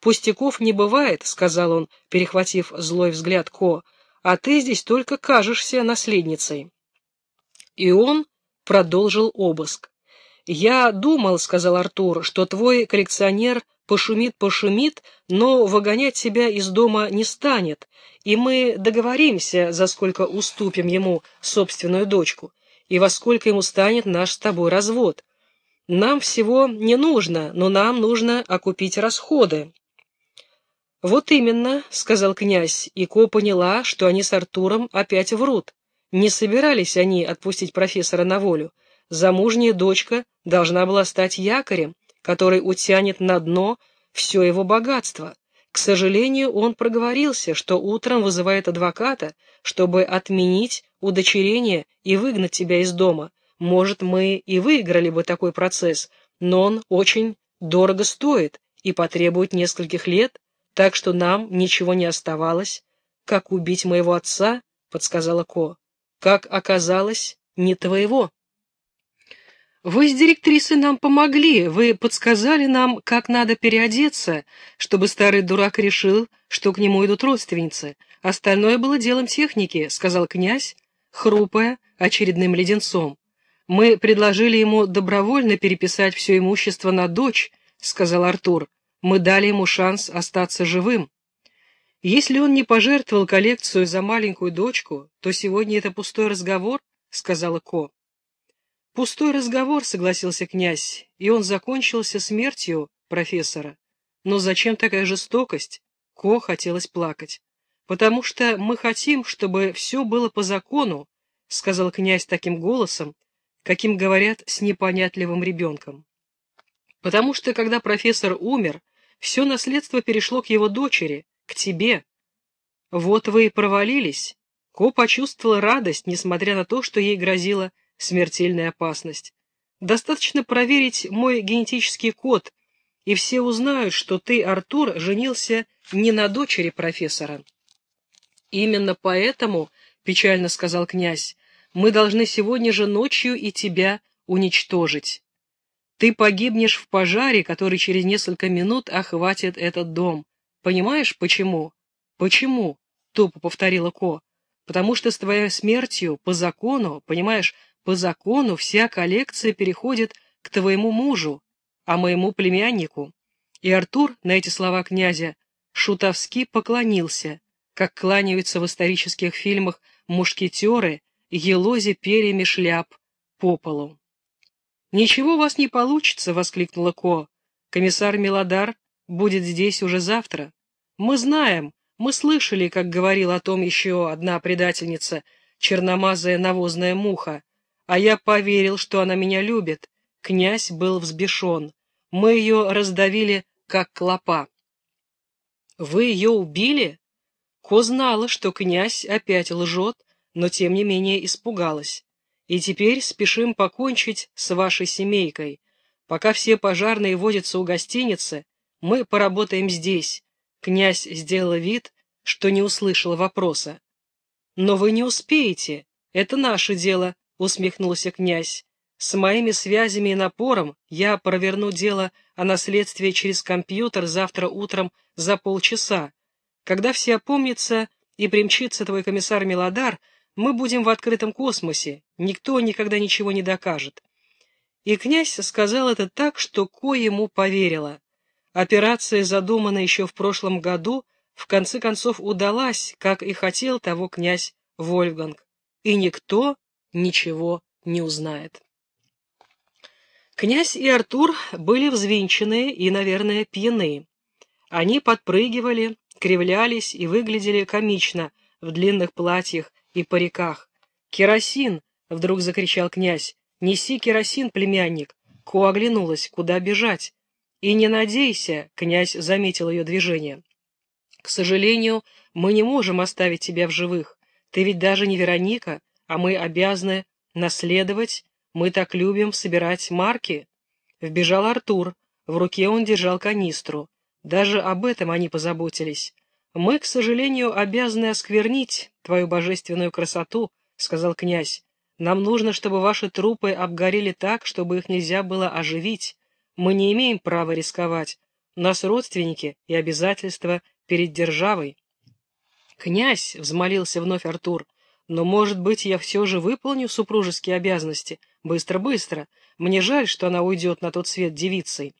«Пустяков не бывает», — сказал он, перехватив злой взгляд Ко, — «а ты здесь только кажешься наследницей». И он продолжил обыск. «Я думал, — сказал Артур, — что твой коллекционер пошумит-пошумит, но выгонять себя из дома не станет, и мы договоримся, за сколько уступим ему собственную дочку, и во сколько ему станет наш с тобой развод. Нам всего не нужно, но нам нужно окупить расходы». «Вот именно», — сказал князь, и Ко поняла, что они с Артуром опять врут. Не собирались они отпустить профессора на волю. Замужняя дочка должна была стать якорем, который утянет на дно все его богатство. К сожалению, он проговорился, что утром вызывает адвоката, чтобы отменить удочерение и выгнать тебя из дома. Может, мы и выиграли бы такой процесс, но он очень дорого стоит и потребует нескольких лет, так что нам ничего не оставалось. Как убить моего отца, подсказала Ко. Как оказалось, не твоего. Вы с директрисой нам помогли, вы подсказали нам, как надо переодеться, чтобы старый дурак решил, что к нему идут родственницы. Остальное было делом техники, сказал князь, хрупая очередным леденцом. Мы предложили ему добровольно переписать все имущество на дочь, сказал Артур. Мы дали ему шанс остаться живым. Если он не пожертвовал коллекцию за маленькую дочку, то сегодня это пустой разговор, сказала Ко. Пустой разговор, согласился князь, и он закончился смертью профессора. Но зачем такая жестокость? Ко хотелось плакать. Потому что мы хотим, чтобы все было по закону, сказал князь таким голосом, каким говорят с непонятливым ребенком. Потому что, когда профессор умер, все наследство перешло к его дочери, к тебе. Вот вы и провалились. Ко почувствовала радость, несмотря на то, что ей грозила смертельная опасность. Достаточно проверить мой генетический код, и все узнают, что ты, Артур, женился не на дочери профессора. Именно поэтому, печально сказал князь, мы должны сегодня же ночью и тебя уничтожить. Ты погибнешь в пожаре, который через несколько минут охватит этот дом. Понимаешь, почему? Почему? Тупо повторила Ко. Потому что с твоей смертью, по закону, понимаешь, по закону вся коллекция переходит к твоему мужу, а моему племяннику. И Артур на эти слова князя шутовски поклонился, как кланяются в исторических фильмах мушкетеры, елози перьями шляп по полу. «Ничего у вас не получится!» — воскликнула Ко. «Комиссар Мелодар будет здесь уже завтра. Мы знаем, мы слышали, как говорила о том еще одна предательница, черномазая навозная муха, а я поверил, что она меня любит. Князь был взбешен. Мы ее раздавили, как клопа. Вы ее убили? Ко знала, что князь опять лжет, но тем не менее испугалась. И теперь спешим покончить с вашей семейкой. Пока все пожарные водятся у гостиницы, мы поработаем здесь. Князь сделал вид, что не услышал вопроса. Но вы не успеете. Это наше дело, — усмехнулся князь. «С моими связями и напором я проверну дело о наследстве через компьютер завтра утром за полчаса. Когда все опомнятся и примчится твой комиссар Мелодар, мы будем в открытом космосе, никто никогда ничего не докажет». И князь сказал это так, что Ко ему поверила. Операция, задуманная еще в прошлом году, в конце концов удалась, как и хотел того князь Вольфганг. И никто ничего не узнает. Князь и Артур были взвинчены и, наверное, пьяны. Они подпрыгивали, кривлялись и выглядели комично в длинных платьях и париках. «Керосин!» — вдруг закричал князь. «Неси керосин, племянник!» Ко оглянулась, куда бежать. «И не надейся!» — князь заметил ее движение. «К сожалению, мы не можем оставить тебя в живых. Ты ведь даже не Вероника, а мы обязаны наследовать, мы так любим собирать марки. Вбежал Артур, в руке он держал канистру. Даже об этом они позаботились. Мы, к сожалению, обязаны осквернить твою божественную красоту, сказал князь. Нам нужно, чтобы ваши трупы обгорели так, чтобы их нельзя было оживить. Мы не имеем права рисковать, нас родственники и обязательства перед державой. «Князь!» — взмолился вновь Артур. «Но, может быть, я все же выполню супружеские обязанности? Быстро-быстро. Мне жаль, что она уйдет на тот свет девицей».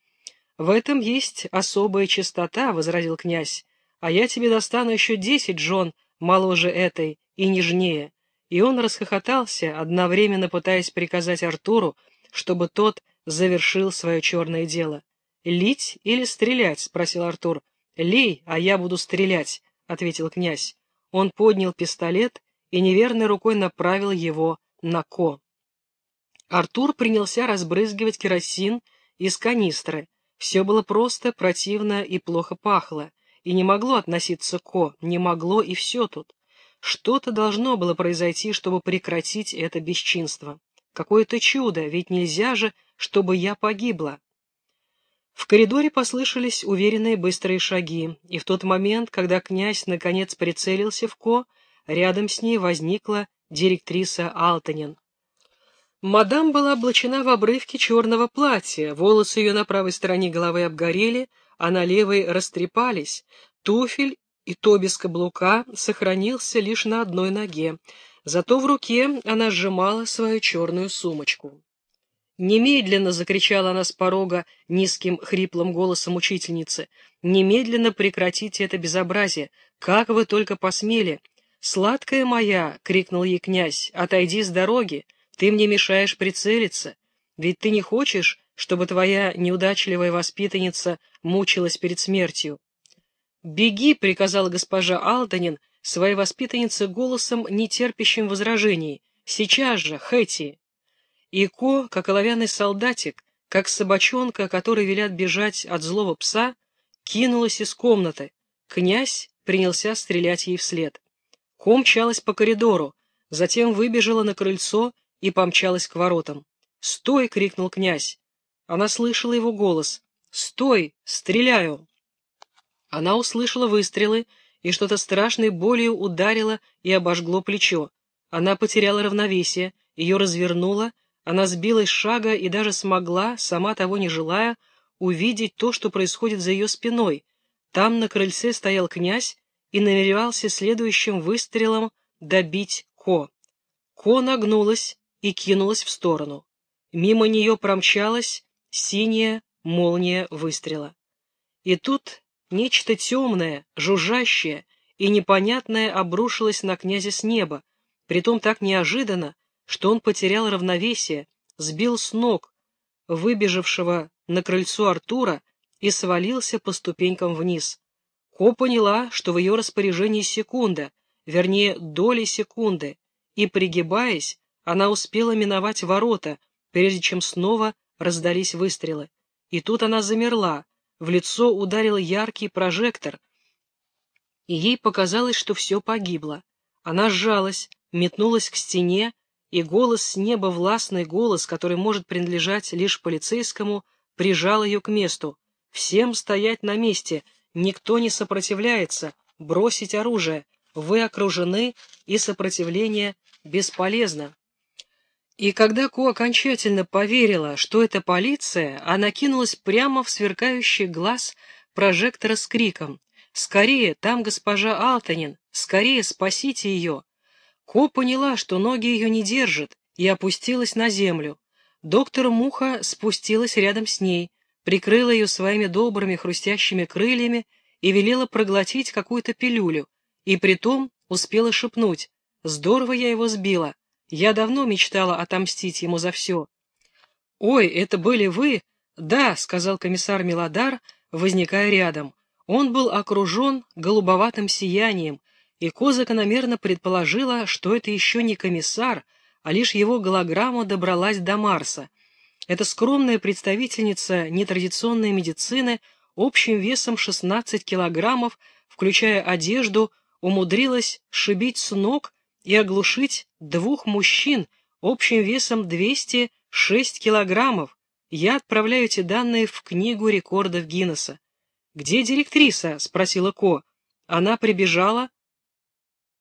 «В этом есть особая чистота», — возразил князь. «А я тебе достану еще десять, Джон, моложе этой и нежнее». И он расхохотался, одновременно пытаясь приказать Артуру, чтобы тот завершил свое черное дело. «Лить или стрелять?» — спросил Артур. «Лей, а я буду стрелять», — ответил князь. Он поднял пистолет и неверной рукой направил его на Ко. Артур принялся разбрызгивать керосин из канистры. Все было просто, противно и плохо пахло. И не могло относиться Ко, не могло и все тут. Что-то должно было произойти, чтобы прекратить это бесчинство. Какое-то чудо, ведь нельзя же, чтобы я погибла. В коридоре послышались уверенные быстрые шаги, и в тот момент, когда князь наконец прицелился в Ко, рядом с ней возникла директриса Алтанин. Мадам была облачена в обрывке черного платья, волосы ее на правой стороне головы обгорели, а на левой растрепались, туфель и то без каблука сохранился лишь на одной ноге, зато в руке она сжимала свою черную сумочку. «Немедленно!» — закричала она с порога низким хриплым голосом учительницы. «Немедленно прекратите это безобразие! Как вы только посмели!» «Сладкая моя!» — крикнул ей князь. «Отойди с дороги! Ты мне мешаешь прицелиться! Ведь ты не хочешь, чтобы твоя неудачливая воспитанница мучилась перед смертью!» «Беги!» — приказала госпожа Алтанин своей воспитаннице голосом, не терпящим возражений. «Сейчас же, Хэти!» И Ко, как оловянный солдатик, как собачонка, который велят бежать от злого пса, кинулась из комнаты. Князь принялся стрелять ей вслед. Ко мчалась по коридору, затем выбежала на крыльцо и помчалась к воротам. «Стой!» — крикнул князь. Она слышала его голос. «Стой! Стреляю!» Она услышала выстрелы, и что-то страшной болью ударило и обожгло плечо. Она потеряла равновесие, ее развернуло, она сбилась шага и даже смогла, сама того не желая, увидеть то, что происходит за ее спиной. Там на крыльце стоял князь и намеревался следующим выстрелом добить Ко. Ко нагнулась и кинулась в сторону. Мимо нее промчалась синяя молния выстрела. И тут нечто темное, жужжащее и непонятное обрушилось на князя с неба, притом так неожиданно, что он потерял равновесие, сбил с ног выбежавшего на крыльцо Артура и свалился по ступенькам вниз. Ко поняла, что в ее распоряжении секунда, вернее, доли секунды, и, пригибаясь, она успела миновать ворота, прежде чем снова раздались выстрелы. И тут она замерла, в лицо ударил яркий прожектор, и ей показалось, что все погибло. Она сжалась, метнулась к стене и голос с неба, властный голос, который может принадлежать лишь полицейскому, прижал ее к месту. «Всем стоять на месте! Никто не сопротивляется! Бросить оружие! Вы окружены, и сопротивление бесполезно!» И когда Ко окончательно поверила, что это полиция, она кинулась прямо в сверкающий глаз прожектора с криком «Скорее, там госпожа Алтанин! Скорее, спасите ее!» Ко поняла, что ноги ее не держат, и опустилась на землю. Доктор Муха спустилась рядом с ней, прикрыла ее своими добрыми хрустящими крыльями и велела проглотить какую-то пилюлю, и притом успела шепнуть «Здорово я его сбила, я давно мечтала отомстить ему за все». «Ой, это были вы?» «Да», — сказал комиссар Милодар, возникая рядом. Он был окружен голубоватым сиянием, и Ко закономерно предположила, что это еще не комиссар, а лишь его голограмма добралась до Марса. Эта скромная представительница нетрадиционной медицины общим весом 16 килограммов, включая одежду, умудрилась шибить с ног и оглушить двух мужчин общим весом 206 килограммов. Я отправляю эти данные в книгу рекордов Гиннесса. «Где директриса?» — спросила Ко. Она прибежала,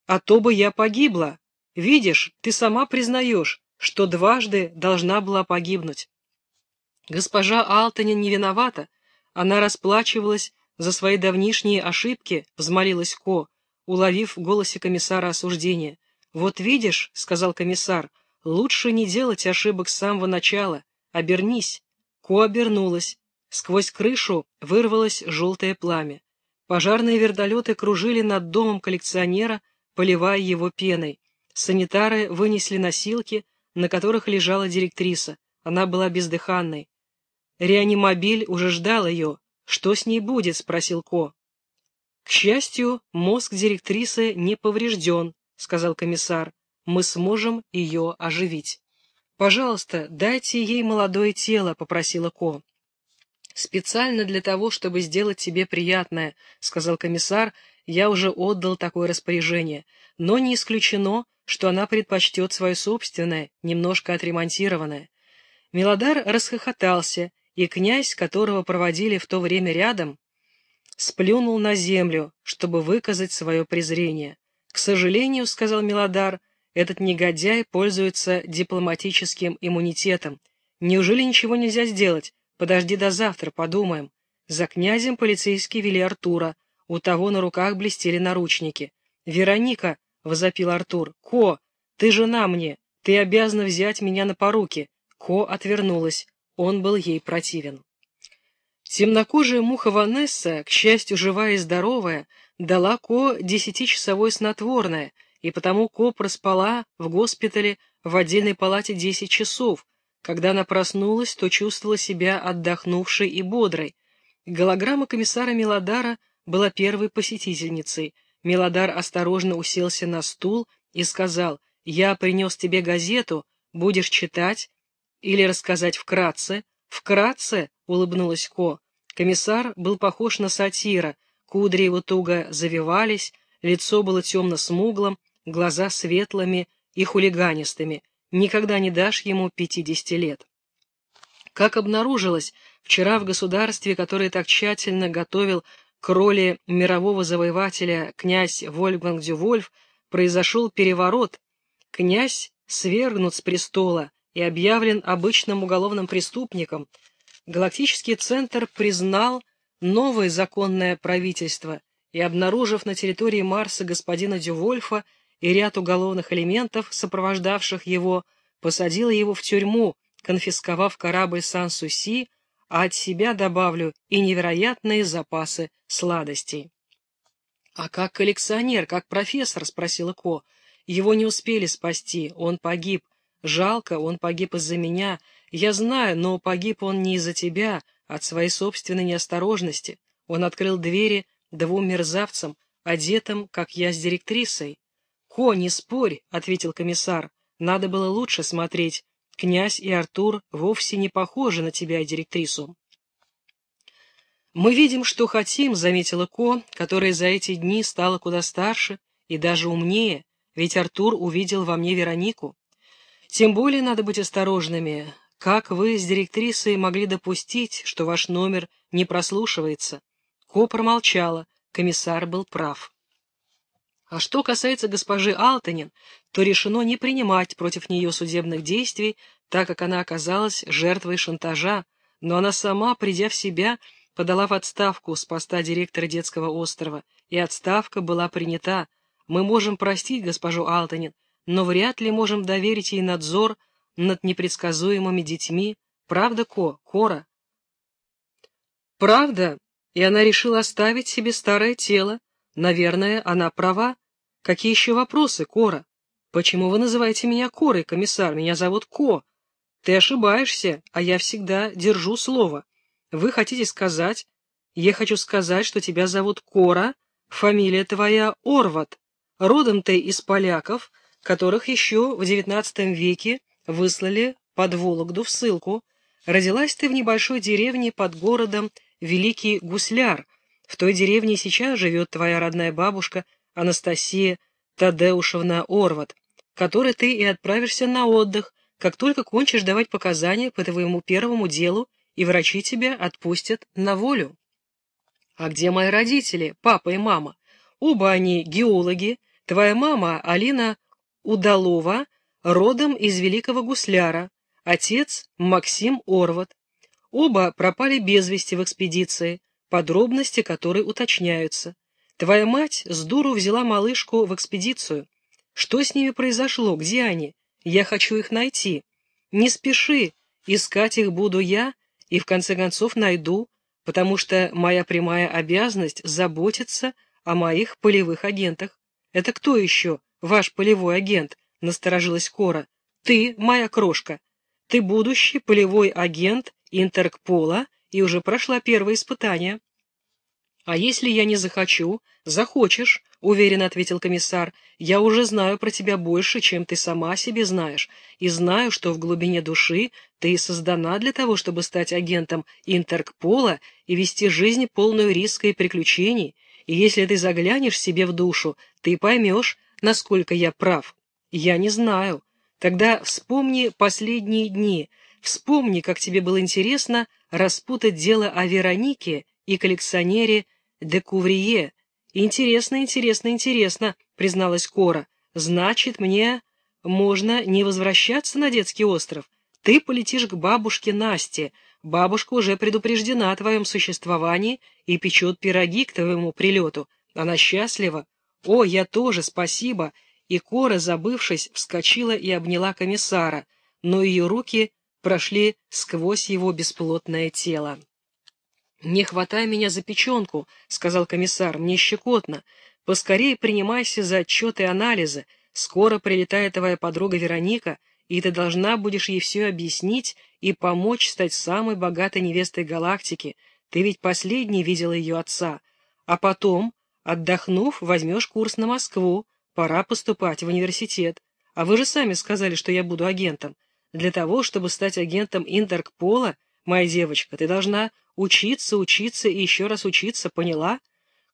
а то бы я погибла. Видишь, ты сама признаешь, что дважды должна была погибнуть. Госпожа Алтанин не виновата. Она расплачивалась за свои давнишние ошибки, взмолилась Ко, уловив в голосе комиссара осуждение. «Вот видишь», — сказал комиссар, — «лучше не делать ошибок с самого начала. Обернись». Ко обернулась. Сквозь крышу вырвалось желтое пламя. Пожарные вертолеты кружили над домом коллекционера, поливая его пеной. Санитары вынесли носилки, на которых лежала директриса. Она была бездыханной. Реанимобиль уже ждал ее. «Что с ней будет?» — спросил Ко. «К счастью, мозг директрисы не поврежден», — сказал комиссар. «Мы сможем ее оживить». «Пожалуйста, дайте ей молодое тело», — попросила Ко. «Специально для того, чтобы сделать тебе приятное», — сказал комиссар, — «я уже отдал такое распоряжение. Но не исключено, что она предпочтет свое собственное, немножко отремонтированное». Мелодар расхохотался, и князь, которого проводили в то время рядом, сплюнул на землю, чтобы выказать свое презрение. «К сожалению, — сказал Мелодар, — этот негодяй пользуется дипломатическим иммунитетом. Неужели ничего нельзя сделать? Подожди до завтра, подумаем». За князем полицейские вели Артура. У того на руках блестели наручники. «Вероника!» — возопил Артур. «Ко! Ты жена мне! Ты обязана взять меня на поруки!» Ко отвернулась. Он был ей противен. Темнокожая муха Ванесса, к счастью, живая и здоровая, дала Ко десятичасовое снотворное, и потому Ко проспала в госпитале в отдельной палате десять часов. Когда она проснулась, то чувствовала себя отдохнувшей и бодрой. Голограмма комиссара Мелодара была первой посетительницей. Мелодар осторожно уселся на стул и сказал, «Я принес тебе газету, будешь читать, или рассказать вкратце? Вкратце, улыбнулась Ко. Комиссар был похож на сатира, кудри его туго завивались, лицо было темно-смуглым, глаза светлыми и хулиганистыми. Никогда не дашь ему пятидесяти лет. Как обнаружилось, вчера в государстве, которое так тщательно готовил к роли мирового завоевателя князь Вольфганг Дювольф, произошел переворот. Князь свергнут с престола, и объявлен обычным уголовным преступником, Галактический центр признал новое законное правительство и, обнаружив на территории Марса господина Дювольфа и ряд уголовных элементов, сопровождавших его, посадил его в тюрьму, конфисковав корабль Сан-Суси, а от себя добавлю и невероятные запасы сладостей. «А как коллекционер, как профессор?» — спросила Ко. «Его не успели спасти, он погиб, Жалко, он погиб из-за меня. Я знаю, но погиб он не из-за тебя, от своей собственной неосторожности. Он открыл двери двум мерзавцам, одетым, как я с директрисой. «Ко, не спорь», — ответил комиссар, — «надо было лучше смотреть. Князь и Артур вовсе не похожи на тебя директрису». «Мы видим, что хотим», — заметила Ко, которая за эти дни стала куда старше и даже умнее, ведь Артур увидел во мне Веронику. Тем более надо быть осторожными. Как вы с директрисой могли допустить, что ваш номер не прослушивается? Ко промолчала, комиссар был прав. А что касается госпожи Алтанин, то решено не принимать против нее судебных действий, так как она оказалась жертвой шантажа, но она сама, придя в себя, подала в отставку с поста директора детского острова, и отставка была принята. Мы можем простить госпожу Алтанин, но вряд ли можем доверить ей надзор над непредсказуемыми детьми. Правда, Ко, Кора? Правда, и она решила оставить себе старое тело. Наверное, она права. Какие еще вопросы, Кора? Почему вы называете меня Корой, комиссар? Меня зовут Ко. Ты ошибаешься, а я всегда держу слово. Вы хотите сказать... Я хочу сказать, что тебя зовут Кора, фамилия твоя Орват. Родом ты из поляков, которых еще в XIX веке выслали под Вологду в ссылку. Родилась ты в небольшой деревне под городом Великий Гусляр. В той деревне сейчас живет твоя родная бабушка Анастасия Тадеушевна Орват, которой ты и отправишься на отдых, как только кончишь давать показания по твоему первому делу, и врачи тебя отпустят на волю. А где мои родители, папа и мама? Оба они геологи. Твоя мама, Алина Удалова родом из Великого Гусляра, отец Максим Орват. Оба пропали без вести в экспедиции, подробности которой уточняются. Твоя мать с дуру взяла малышку в экспедицию. Что с ними произошло? Где они? Я хочу их найти. Не спеши, искать их буду я, и в конце концов найду, потому что моя прямая обязанность заботиться о моих полевых агентах. Это кто еще, ваш полевой агент? Насторожилась Кора. Ты, моя крошка. Ты будущий полевой агент Интеркпола и уже прошла первое испытание. А если я не захочу? Захочешь, уверенно ответил комиссар. Я уже знаю про тебя больше, чем ты сама себе знаешь, и знаю, что в глубине души ты создана для того, чтобы стать агентом Интеркпола и вести жизнь полную риска и приключений, и если ты заглянешь себе в душу, ты поймешь, насколько я прав. Я не знаю. Тогда вспомни последние дни, вспомни, как тебе было интересно распутать дело о Веронике и коллекционере де Куврие. Интересно, интересно, интересно, призналась Кора. Значит, мне можно не возвращаться на детский остров. Ты полетишь к бабушке Насте. Бабушка уже предупреждена о твоем существовании и печет пироги к твоему прилету. Она счастлива. О, я тоже, спасибо. И Кора, забывшись, вскочила и обняла комиссара, но ее руки прошли сквозь его бесплотное тело. «Не хватай меня за печенку», — сказал комиссар, — «мне щекотно. Поскорее принимайся за отчеты и анализы. Скоро прилетает твоя подруга Вероника, и ты должна будешь ей все объяснить и помочь стать самой богатой невестой галактики. Ты ведь последний видела ее отца. А потом, отдохнув, возьмешь курс на Москву. Пора поступать в университет. А вы же сами сказали, что я буду агентом. Для того, чтобы стать агентом Интеркпола, моя девочка, ты должна Учиться, учиться и еще раз учиться, поняла?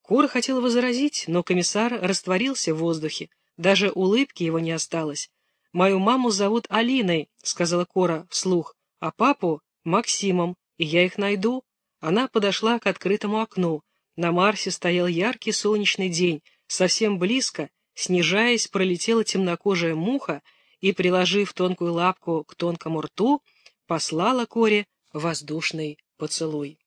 Кора хотела возразить, но комиссар растворился в воздухе. Даже улыбки его не осталось. «Мою маму зовут Алиной», — сказала Кора вслух, «а папу — Максимом, и я их найду». Она подошла к открытому окну. На Марсе стоял яркий солнечный день. Совсем близко, снижаясь, пролетела темнокожая муха и, приложив тонкую лапку к тонкому рту, послала Коре воздушный поцелуй.